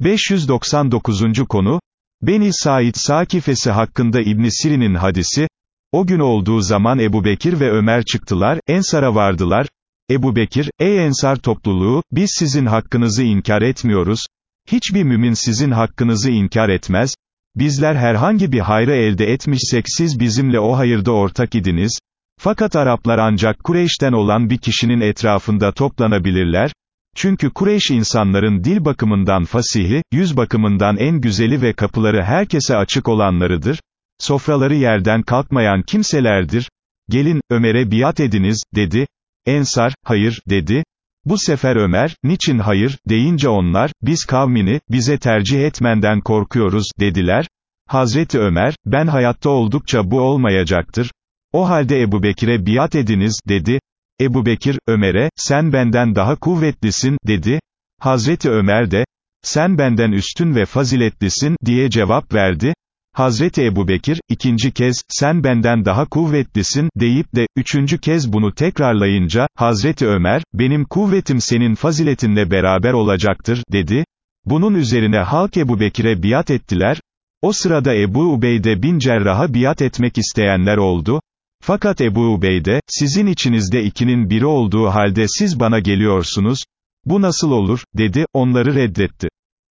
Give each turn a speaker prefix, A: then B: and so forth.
A: 599. konu, Beni Said Sakifesi hakkında İbn Sirin'in hadisi, o gün olduğu zaman Ebu Bekir ve Ömer çıktılar, Ensar'a vardılar, Ebu Bekir, ey Ensar topluluğu, biz sizin hakkınızı inkar etmiyoruz, hiçbir mümin sizin hakkınızı inkar etmez, bizler herhangi bir hayrı elde etmişsek siz bizimle o hayırda ortak idiniz, fakat Araplar ancak Kureyş'ten olan bir kişinin etrafında toplanabilirler, çünkü Kureyş insanların dil bakımından fasihi, yüz bakımından en güzeli ve kapıları herkese açık olanlarıdır, sofraları yerden kalkmayan kimselerdir, gelin, Ömer'e biat ediniz, dedi, Ensar, hayır, dedi, bu sefer Ömer, niçin hayır, deyince onlar, biz kavmini, bize tercih etmenden korkuyoruz, dediler, Hazreti Ömer, ben hayatta oldukça bu olmayacaktır, o halde Ebu Bekir'e biat ediniz, dedi, Ebu Bekir, Ömer'e, sen benden daha kuvvetlisin, dedi, Hazreti Ömer de, sen benden üstün ve faziletlisin, diye cevap verdi, Hazreti Ebu Bekir, ikinci kez, sen benden daha kuvvetlisin, deyip de, üçüncü kez bunu tekrarlayınca, Hazreti Ömer, benim kuvvetim senin faziletinle beraber olacaktır, dedi. Bunun üzerine halk Ebu Bekir'e biat ettiler, o sırada Ebu Ubeyde bin Cerrah'a biat etmek isteyenler oldu, fakat Ebu Ubeyde, sizin içinizde ikinin biri olduğu halde siz bana geliyorsunuz, bu nasıl olur, dedi, onları reddetti.